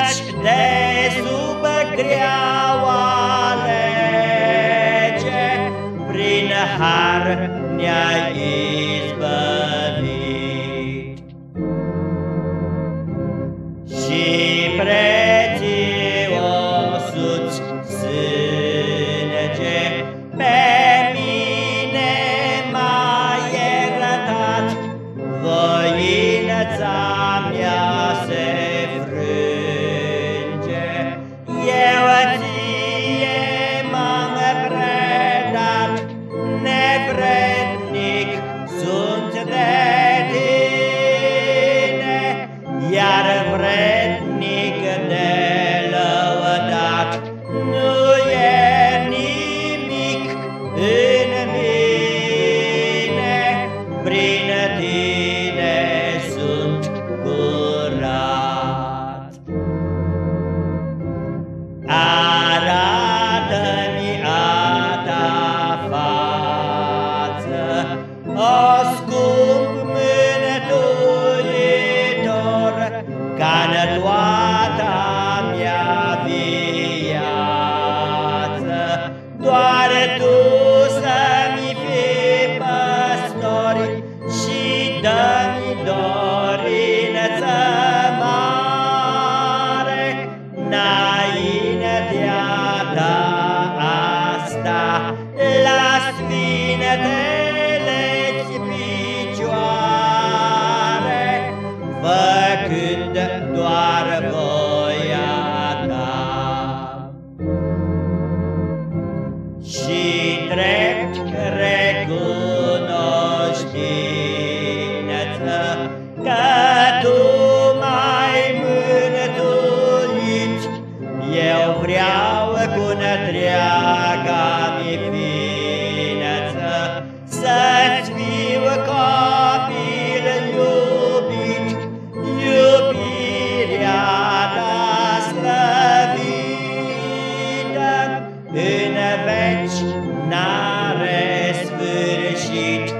Căci de sub greaua lege Prin har ne-ai izbăvit. Și prețiosuți sânge Pe mine mai ai iertat Voința vrednic de lăudat nu e nimic în mine, prin tine sunt curat. Arată-mi a ta față, o la sfinetele-ți nicht,